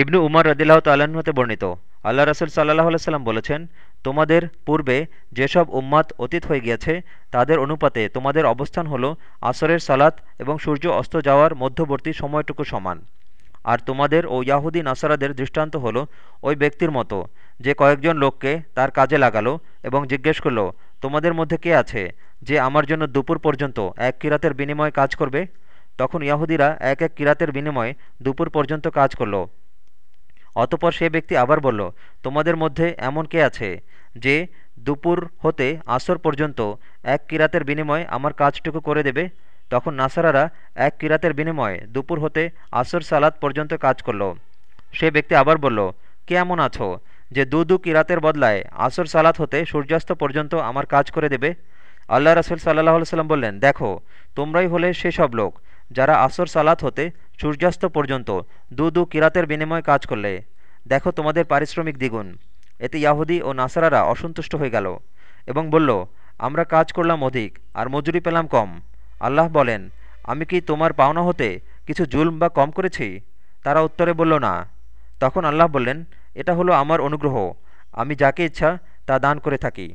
ইবনু উমর রদিল্লাহ তাল্লাহ্ন হতে বর্ণিত, আল্লাহ রসুল সাল্লাহ সাল্লাম বলেছেন, তোমাদের পূর্বে যেসব উম্মাত অতীত হয়ে গিয়েছে, তাদের অনুপাতে তোমাদের অবস্থান হলো আসরের সালাত এবং সূর্য অস্ত যাওয়ার মধ্যবর্তী সময়টুকু সমান। আর তোমাদের ও ইয়াহুদি নাসারাদের দৃষ্টান্ত হলো ওই ব্যক্তির মতো, যে কয়েকজন লোককে তার কাজে লাগালো এবং জিজ্ঞেস করল, তোমাদের মধ্যে কে আছে যে আমার জন্য দুপুর পর্যন্ত এক কিরাতের বিনিময়ে কাজ করবে? তখন ইয়াহুদিরা এক এক কিরাতের বিনিময়ে দুপুর পর্যন্ত কাজ করল। অতপর সে ব্যক্তি আবার বলল, তোমাদের মধ্যে এমন কে আছে যে দুপুর হতে আসর পর্যন্ত এক কিরাতের বিনিময়ে আমার কাজটুকু করে দেবে? তখন নাসারারা এক কিরাতের বিনিময়ে দুপুর হতে আসর সালাত পর্যন্ত কাজ করল। সে ব্যক্তি আবার বলল, কে এমন আছো যে দু দু কিরাতের বদলায় আসর সালাত হতে সূর্যাস্ত পর্যন্ত আমার কাজ করে দেবে? আল্লাহ রসুল সাল্লাহ সাল্লাম বললেন, দেখো, তোমরাই হলে সেসব লোক যারা আসর সালাত হতে সূর্যাস্ত পর্যন্ত দু দু কিরাতের বিনিময়ে কাজ করলে। দেখো তোমাদের পারিশ্রমিক দ্বিগুণ। এতে ইয়াহুদি ও নাসারারা অসন্তুষ্ট হয়ে গেল এবং বলল, আমরা কাজ করলাম অধিক আর মজুরি পেলাম কম। আল্লাহ বলেন, আমি কি তোমার পাওনা হতে কিছু জুলম বা কম করেছি? তারা উত্তরে বলল, না। তখন আল্লাহ বললেন, এটা হলো আমার অনুগ্রহ। আমি যাকে ইচ্ছা তা দান করে থাকি।